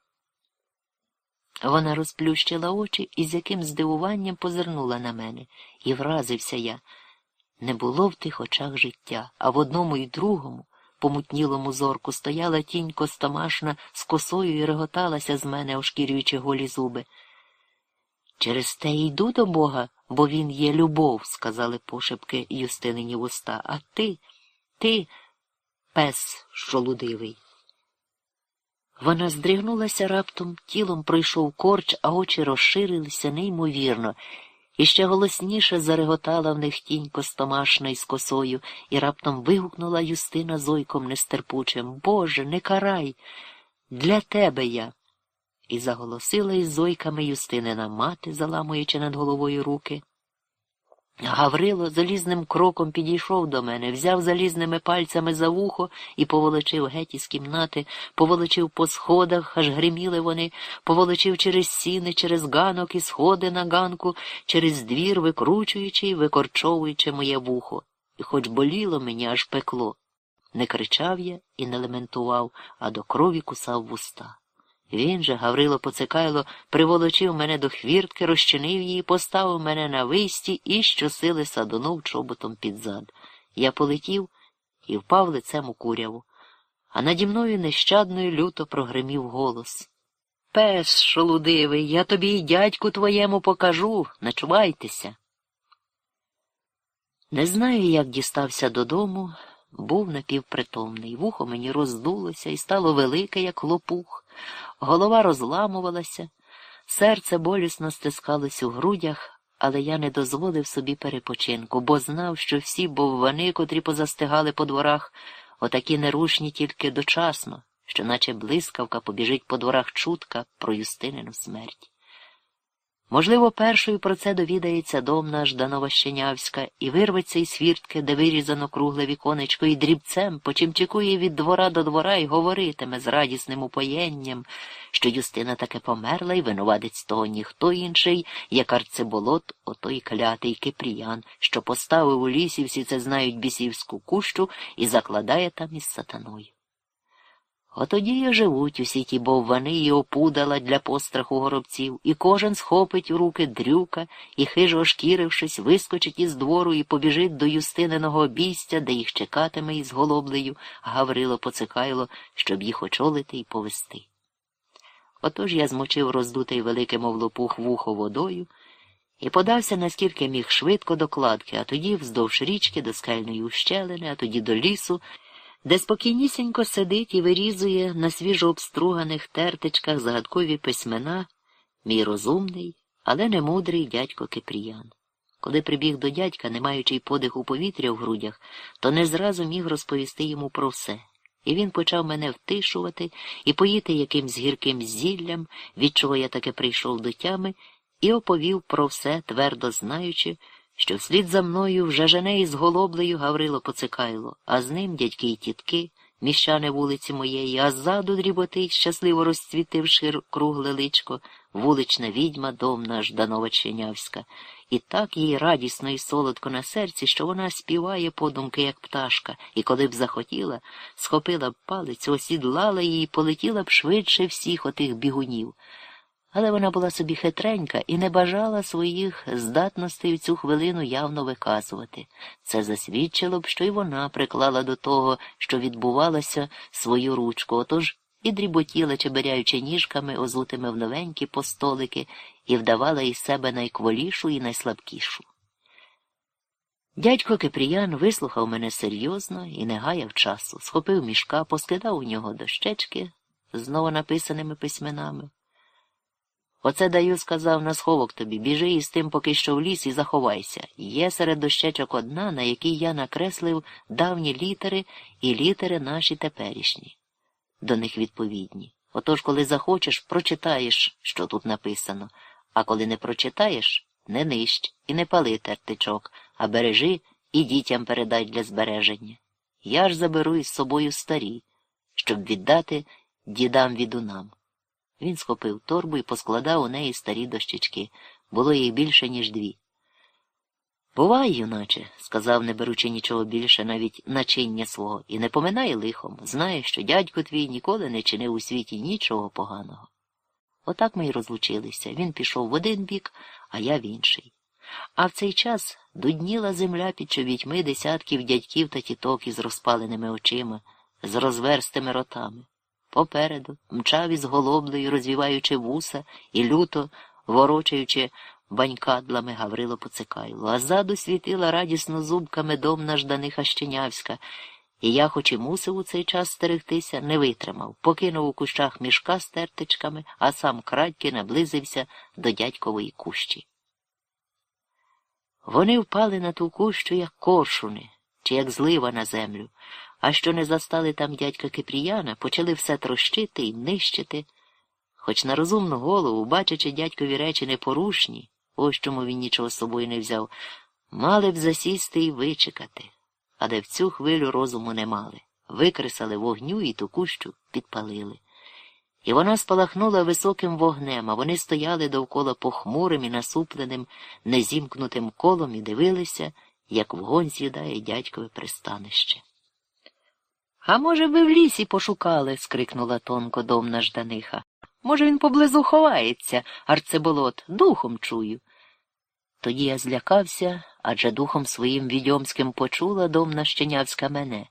Вона розплющила очі і з яким здивуванням позирнула на мене, і вразився я. Не було в тих очах життя, а в одному і другому помутнілому зорку стояла тінь костомашна з косою і реготалася з мене, ошкірюючи голі зуби. Через те йду до Бога, бо він є любов, сказали пошепки Юстинині вуста. А ти, ти, пес шолудивий. Вона здригнулася раптом, тілом пройшов корч, а очі розширилися неймовірно. І ще голосніше зареготала в них тінь костомашна із косою, і раптом вигукнула Юстина зойком нестерпучим Боже, не карай! Для тебе я. І заголосила із зойками Юстинина мати, заламуючи над головою руки. Гаврило залізним кроком підійшов до мене, взяв залізними пальцями за вухо і поволочив геть із кімнати, поволочив по сходах, аж гриміли вони, поволочив через сіни, через ганок і сходи на ганку, через двір, викручуючи і викорчовуючи моє вухо. І хоч боліло мені, аж пекло. Не кричав я і не лементував, а до крові кусав вуста. Він же, Гаврило Поцикайло, приволочив мене до хвіртки, розчинив її, поставив мене на висті і щосили садонув чоботом під зад. Я полетів і впав лицем у куряву, а наді мною нещадною люто прогримів голос. Пес шолудивий, я тобі й дядьку твоєму покажу, начувайтеся. Не знаю, як дістався додому, був напівпритомний. Вухо мені роздулося і стало велике, як лопух. Голова розламувалася, серце болісно стискалось у грудях, але я не дозволив собі перепочинку, бо знав, що всі боввани, котрі позастигали по дворах, отакі нерушні тільки дочасно, що наче блискавка побіжить по дворах чутка про юстинину смерть. Можливо, першою про це довідається дом наш Дановощенявська і вирветься із свіртки, де вирізано кругле віконечко, і дрібцем почимчикує від двора до двора і говоритиме з радісним упоєнням, що Юстина таки померла, і винуватець того ніхто інший, як арцеболот, отой клятий кипріян, що поставив у лісі, всі це знають бісівську кущу і закладає там із сатаною. Отоді й живуть усі ті боввани і опудала для постраху горобців, і кожен схопить у руки дрюка і, хижо ошкірившись, вискочить із двору і побіжить до юстиненого обійстя, де їх чекатиме із голоблею Гаврило Поцикайло, щоб їх очолити і повести. Отож я змочив роздутий велике, мов лопух вухо водою і подався, наскільки міг швидко до кладки, а тоді вздовж річки до скельної ущелини, а тоді до лісу де спокійнісінько сидить і вирізує на свіжо обструганих тертичках загадкові письмена мій розумний, але не мудрий дядько Кипріян. Коли прибіг до дядька, не маючи й подиху повітря в грудях, то не зразу міг розповісти йому про все. І він почав мене втишувати і поїти якимсь гірким зіллям, від чого я таки прийшов до тями, і оповів про все, твердо знаючи, що вслід за мною вже жене із голоблею Гаврило Поцикайло, а з ним дядьки й тітки, міщани вулиці моєї, а ззаду дріботить, щасливо розцвітивши кругле личко, вулична відьма домна Жданова Чернявська, і так їй радісно і солодко на серці, що вона співає подумки, як пташка, і коли б захотіла, схопила б палець, осідлала її полетіла б швидше всіх отих бігунів. Але вона була собі хитренька і не бажала своїх здатностей в цю хвилину явно виказувати. Це засвідчило б, що й вона приклала до того, що відбувалося, свою ручку, отож і дріботіла, чеберяючи ніжками, озутими в новенькі постолики, і вдавала із себе найкволішу і найслабкішу. Дядько Кипріян вислухав мене серйозно і не гаяв часу, схопив мішка, поскидав у нього дощечки з новонаписаними письменами. Оце даю, сказав, на сховок тобі, біжи із тим поки що в ліс і заховайся. Є серед дощечок одна, на якій я накреслив давні літери і літери наші теперішні, до них відповідні. Отож, коли захочеш, прочитаєш, що тут написано, а коли не прочитаєш, не нищ і не пали тертичок, а бережи і дітям передай для збереження. Я ж заберу із собою старі, щоб віддати дідам відунам. Він схопив торбу і поскладав у неї старі дощечки. Було їх більше, ніж дві. Бувай, юначе, сказав, не беручи нічого більше, навіть начиння свого, і не поминай лихом. Знає, що дядько твій ніколи не чинив у світі нічого поганого. Отак ми й розлучилися. Він пішов в один бік, а я в інший. А в цей час дудніла земля під чобітьми десятків дядьків та тіток із розпаленими очима, з розверстими ротами. Попереду мчав із голоблею, розвіваючи вуса і люто ворочаючи банькадлами Гаврило Поцикайло, а ззаду світила радісно зубками домна Жданиха Щенявська, і я, хоч і мусив у цей час стерегтися, не витримав, покинув у кущах мішка з тертичками, а сам крадьки наблизився до дядькової кущі. Вони впали на ту кущу, як коршуни, чи як злива на землю, а що не застали там дядька Кипріяна, почали все трощити і нищити. Хоч на розумну голову, бачачи дядькові речі непорушні, ось чому він нічого з собою не взяв, мали б засісти і вичекати, але в цю хвилю розуму не мали. Викресали вогню і ту кущу підпалили. І вона спалахнула високим вогнем, а вони стояли довкола похмурим і насупленим, незімкнутим колом і дивилися, як вогонь з'їдає дядькове пристанище. А може, ви в лісі пошукали? скрикнула тонко домна Жданиха. Може, він поблизу ховається, арцеболот, духом чую. Тоді я злякався, адже духом своїм відьомським почула домна Щенявська мене.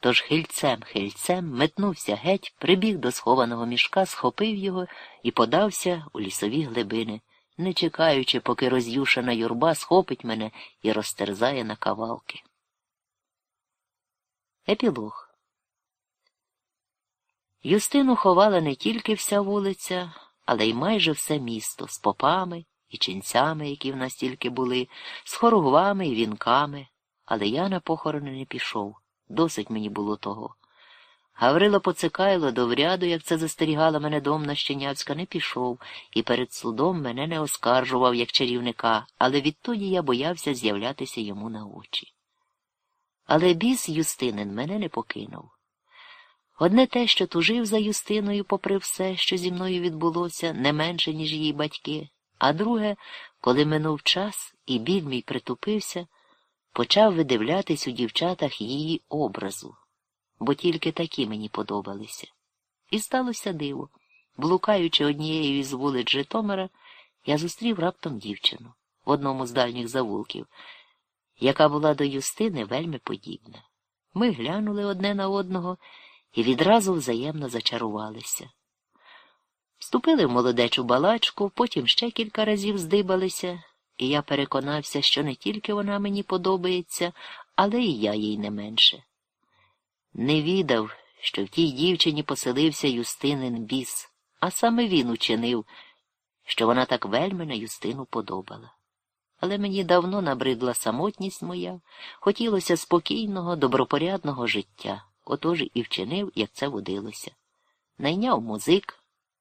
Тож хильцем, хильцем метнувся геть, прибіг до схованого мішка, схопив його і подався у лісові глибини, не чекаючи, поки роз'юшена юрба схопить мене і розтерзає на кавалки. Епілог Юстину ховала не тільки вся вулиця, але й майже все місто з попами і ченцями, які в нас тільки були, з хоругвами і вінками, але я на похорони не пішов. Досить мені було того. Гаврило Поцикайло до вряду, як це застерігала мене домна Щенявська, не пішов, і перед судом мене не оскаржував як чарівника, але відтоді я боявся з'являтися йому на очі. Але біс Юстинин мене не покинув. Одне те, що тужив за Юстиною, попри все, що зі мною відбулося, не менше, ніж її батьки, а друге, коли минув час і біль мій притупився, почав видивлятись у дівчатах її образу, бо тільки такі мені подобалися. І сталося диво. Блукаючи однією із вулиць Житомира, я зустрів раптом дівчину в одному з дальніх завулків, яка була до Юстини вельми подібна. Ми глянули одне на одного і відразу взаємно зачарувалися. Вступили в молодечу балачку, потім ще кілька разів здибалися, і я переконався, що не тільки вона мені подобається, але і я їй не менше. Не відав, що в тій дівчині поселився Юстинин біс, а саме він учинив, що вона так вельми на Юстину подобала. Але мені давно набридла самотність моя, хотілося спокійного, добропорядного життя отож і вчинив, як це водилося. Найняв музик,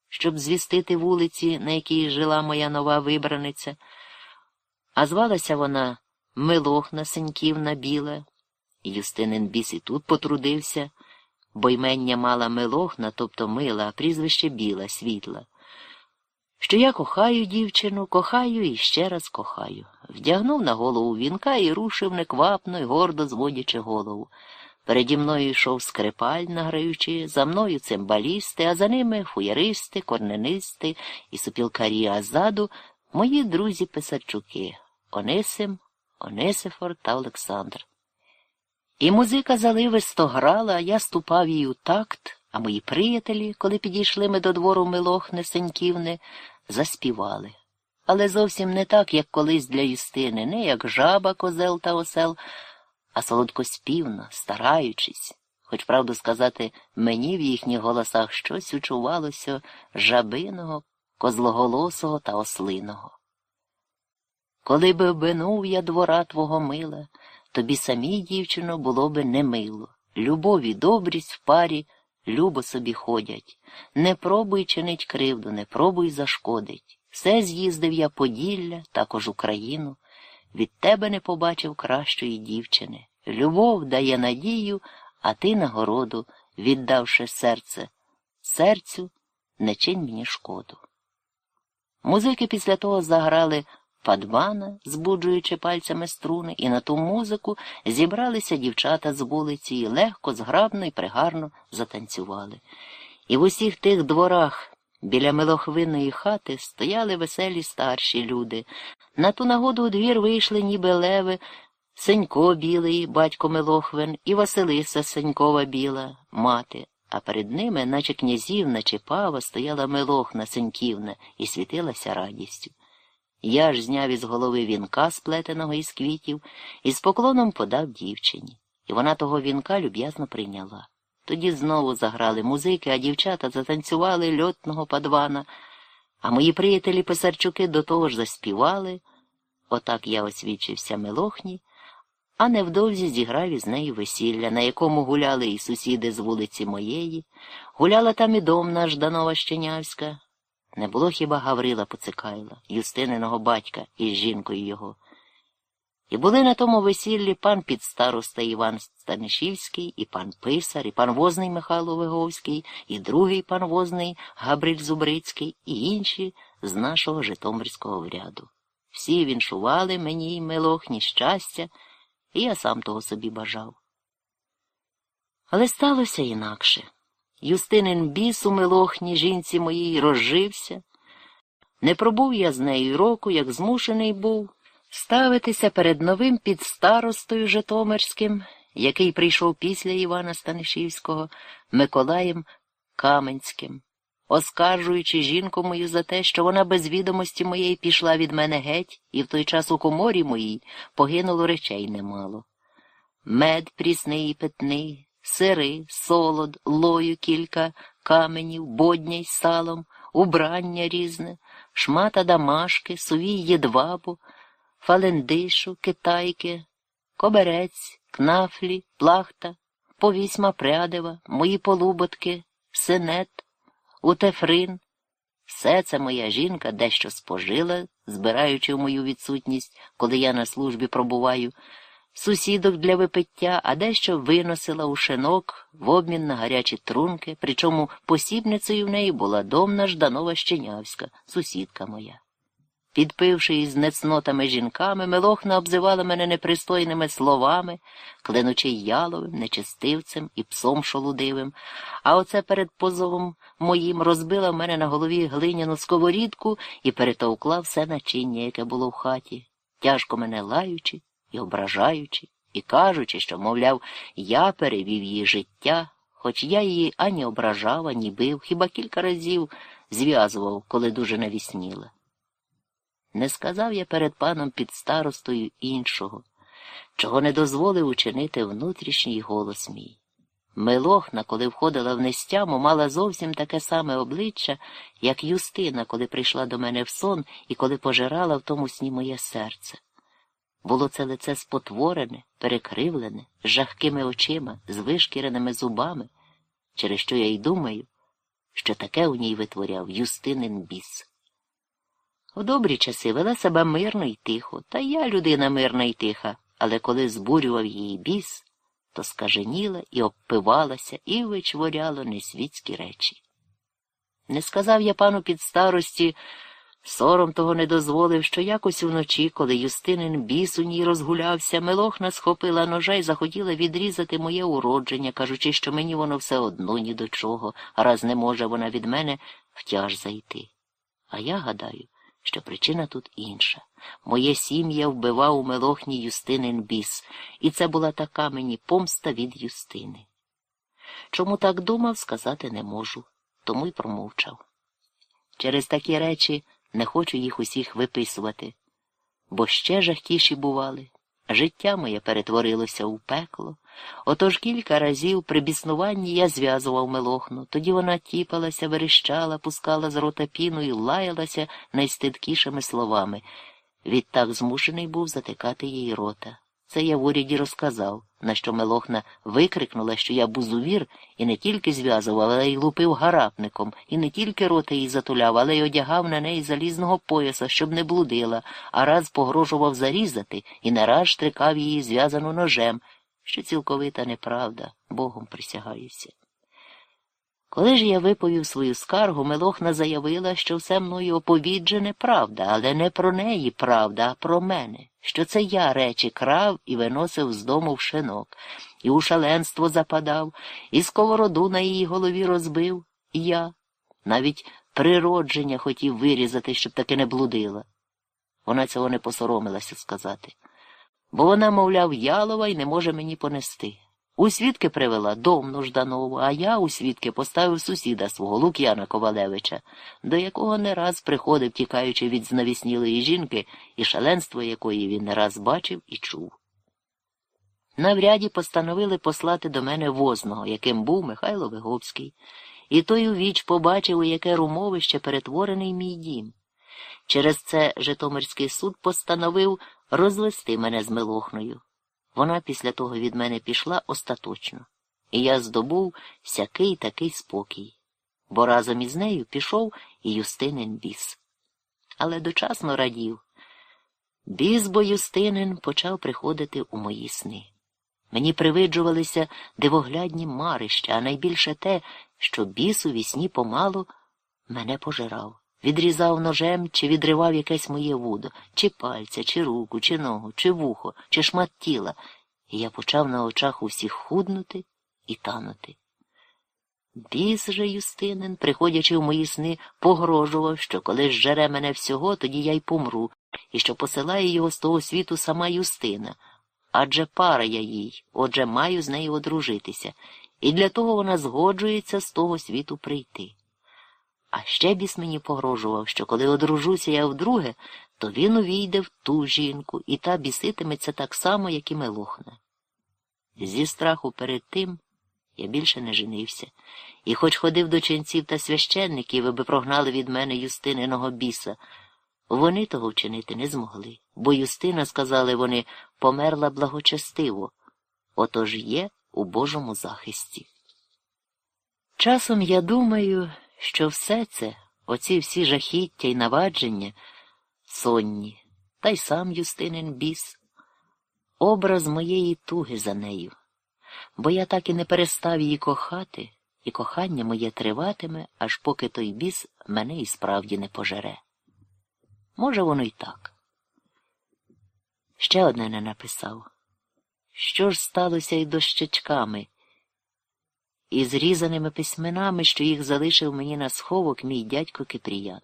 щоб звістити вулиці, на якій жила моя нова вибраниця, а звалася вона Милохна Сеньківна Біла. Юстинин біс і тут потрудився, бо ймення мала Милохна, тобто мила, а прізвище біла, світла. Що я кохаю дівчину, кохаю і ще раз кохаю. Вдягнув на голову вінка і рушив неквапно й гордо зводячи голову. Переді мною йшов скрипаль, награючи, за мною цимбалісти, а за ними фуєристи, корненисти і супілкарі, а ззаду мої друзі писарчуки Онисим, Онисифор та Олександр. І музика заливисто грала, я ступав їй у такт, а мої приятелі, коли підійшли ми до двору Милохни Сеньківни, заспівали. Але зовсім не так, як колись для Юстини, не як жаба, козел та осел, а солодкоспівно, стараючись, хоч, правду сказати, мені в їхніх голосах щось учувалося жабиного, козлоголосого та ослиного. Коли би обинув я двора твого мила, тобі самій, дівчино, було би немило. Любов і добрість в парі любо собі ходять. Не пробуй чинить кривду, не пробуй зашкодить. Все з'їздив я Поділля, також Україну. Від тебе не побачив кращої дівчини. Любов дає надію, а ти нагороду, віддавши серце. Серцю не чинь мені шкоду. Музики після того заграли падвана, збуджуючи пальцями струни, і на ту музику зібралися дівчата з вулиці і легко, зграбно і пригарно затанцювали. І в усіх тих дворах. Біля милохвинної хати стояли веселі старші люди. На ту нагоду у двір вийшли ніби леви, Сенько білий, батько Милохвин, і Василиса Сенькова біла, мати, а перед ними, наче князівна чи пава, стояла Милохна Сеньківна і світилася радістю. Я ж зняв із голови вінка, сплетеного із квітів, і з поклоном подав дівчині, і вона того вінка люб'язно прийняла. Тоді знову заграли музики, а дівчата затанцювали льотного падвана, а мої приятелі писарчуки до того ж заспівали. Отак я освічився Милохні, а невдовзі зіграв із нею весілля, на якому гуляли і сусіди з вулиці моєї, гуляла там і домна Жданова Щенявська. Не було хіба Гаврила Поцикайла, Юстининого батька із жінкою його. І були на тому весіллі пан підстароста Іван Станишівський, і пан писар, і пан возний Михайло Виговський, і другий пан возний Габриль Зубрицький, і інші з нашого Житомирського вряду. Всі віншували мені, й милохні щастя, і я сам того собі бажав. Але сталося інакше. Юстинин біс у милохні жінці моїй розжився. Не пробув я з нею року, як змушений був ставитися перед новим підстаростою Житомирським, який прийшов після Івана Станишівського, Миколаєм Каменським, оскаржуючи жінку мою за те, що вона без відомості моєї пішла від мене геть, і в той час у коморі моїй погинуло речей немало. Мед прісний і питний, сири, солод, лою кілька каменів, бодня й салом, убрання різне, шмата дамашки, сувій єдвабу, фалендишу, китайки, коберець, кнафлі, плахта, повісьма прядева, мої полуботки, синет, утефрин. Все це моя жінка дещо спожила, збираючи в мою відсутність, коли я на службі пробуваю, сусідок для випиття, а дещо виносила у шинок в обмін на гарячі трунки, причому посібницею в неї була домна Жданова Щенявська, сусідка моя. Підпивши із нецнотами жінками, Милохна обзивала мене непристойними словами, клянучи яловим, нечистивцем і псом шолудивим, а оце перед позовом моїм розбила в мене на голові глиняну сковорідку і перетовкла все начиння, яке було в хаті, тяжко мене лаючи і ображаючи, і кажучи, що, мовляв, я перевів її життя, хоч я її ані ображав, ані бив, хіба кілька разів зв'язував, коли дуже навісніла. Не сказав я перед паном під старостою іншого, чого не дозволив учинити внутрішній голос мій. Милохна, коли входила в нестяму, мала зовсім таке саме обличчя, як Юстина, коли прийшла до мене в сон і коли пожирала в тому сні моє серце. Було це лице спотворене, перекривлене, з жахкими очима, з вишкіреними зубами, через що я й думаю, що таке у ній витворяв Юстинин біс. У добрі часи вела себе мирно й тихо, та я людина мирна й тиха, але коли збурював її біс, то скаженіла і обпивалася і вичворяла несвітські речі. Не сказав я пану під старості, Сором того не дозволив, що якось уночі, коли Юстинин біс у ній розгулявся, Мелохна схопила ножа і захотіла відрізати моє уродження, кажучи, що мені воно все одно ні до чого, а раз не може вона від мене втяж зайти. А я гадаю, що причина тут інша. Моє сім'я вбивав у Мелохні Юстинин біс, і це була така мені помста від Юстини. Чому так думав, сказати не можу, тому й промовчав. Через такі речі не хочу їх усіх виписувати, бо ще жахтіші бували. Життя моє перетворилося у пекло. Отож кілька разів при біснуванні я зв'язував мелохну, тоді вона тіпалася, верещала, пускала з рота піну і лаялася найстидкішими словами. Відтак змушений був затикати їй рота. Це я в уряді розказав, на що Мелохна викрикнула, що я бузувір, і не тільки зв'язував, але й лупив гарапником, і не тільки рота їй затуляв, але й одягав на неї залізного пояса, щоб не блудила, а раз погрожував зарізати і не раз штрикав її зв'язану ножем, що цілковита неправда, Богом присягаюся. Коли ж я виповів свою скаргу, Мелохна заявила, що все мною оповіджене правда, але не про неї правда, а про мене, що це я речі крав і виносив з дому в шинок, і у шаленство западав, і сковороду на її голові розбив, я. Навіть природження хотів вирізати, щоб таки не блудила. Вона цього не посоромилася сказати, бо вона, мовляв, ялова і не може мені понести. У свідки привела домну Жданову, а я у свідки поставив сусіда свого Лук'яна Ковалевича, до якого не раз приходив, тікаючи від знавіснілої жінки, і шаленство якої він не раз бачив і чув. Навряді постановили послати до мене возного, яким був Михайло Виговський, і той у віч побачив, у яке румовище перетворений мій дім. Через це Житомирський суд постановив розвести мене з Милохною. Вона після того від мене пішла остаточно, і я здобув сякий такий спокій, бо разом із нею пішов і Юстинин біс. Але дочасно радів. Біс бо Юстинин почав приходити у мої сни. Мені привиджувалися дивоглядні марища, а найбільше те, що біс у вісні помалу мене пожирав відрізав ножем чи відривав якесь моє вудо, чи пальця, чи руку, чи ногу, чи вухо, чи шмат тіла, і я почав на очах усіх худнути і танути. Біс же Юстинин, приходячи в мої сни, погрожував, що коли зжере мене всього, тоді я й помру, і що посилає його з того світу сама Юстина. Адже пара я їй, отже, маю з нею одружитися, і для того вона згоджується з того світу прийти. А ще біс мені погрожував, що коли одружуся я вдруге, то він увійде в ту жінку, і та біситиметься так само, як і Мелохна. Зі страху перед тим я більше не женився, і хоч ходив до ченців та священників, аби прогнали від мене юстининого біса, вони того вчинити не змогли, бо юстина, сказали вони, померла благочестиво, отож є у Божому захисті. Часом я думаю що все це, оці всі жахіття й навадження, сонні, та й сам Юстинин біс, образ моєї туги за нею, бо я так і не перестав її кохати, і кохання моє триватиме, аж поки той біс мене і справді не пожере. Може, воно й так. Ще одне не написав. Що ж сталося й дощечками? І зрізаними письменами, що їх залишив мені на сховок мій дядько Кипріян.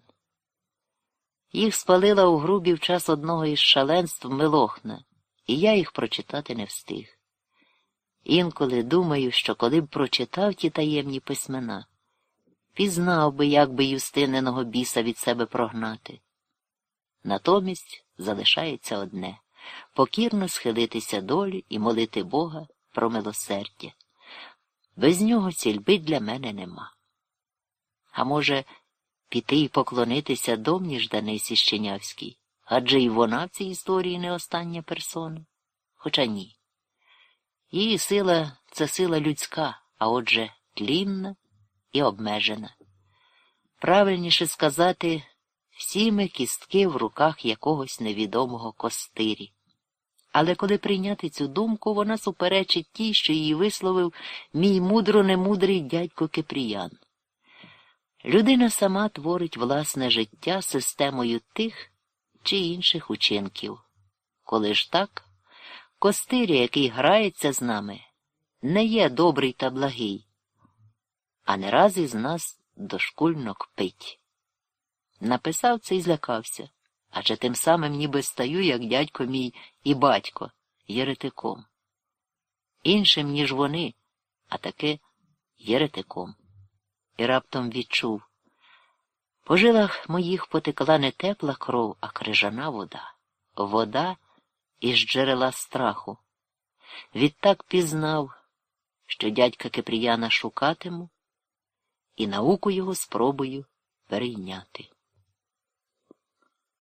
Їх спалила у грубі в час одного із шаленств Милохна, і я їх прочитати не встиг. Інколи думаю, що коли б прочитав ті таємні письмена, пізнав би, як би юстиненого біса від себе прогнати. Натомість залишається одне покірно схилитися долі і молити Бога про милосердя. Без нього цільби для мене нема. А може, піти і поклонитися домні Жданисі Щенявській, адже й вона в цій історії не остання персона. Хоча ні. Її сила це сила людська, а отже, тлінна і обмежена. Правильніше сказати, всі ми кістки в руках якогось невідомого костирі. Але коли прийняти цю думку, вона суперечить тій, що її висловив мій мудро немудрий дядько Кипріян. Людина сама творить власне життя системою тих чи інших учинків. Коли ж так, костиря, який грається з нами, не є добрий та благий, а не раз із нас дошкульно кпить. Написав це і злякався, адже тим самим ніби стаю, як дядько мій і батько, єретиком. Іншим, ніж вони, а таки єретиком. І раптом відчув. По жилах моїх потекла не тепла кров, а крижана вода, вода із джерела страху. Відтак пізнав, що дядька Кипріяна шукатиму, і науку його спробую перейняти.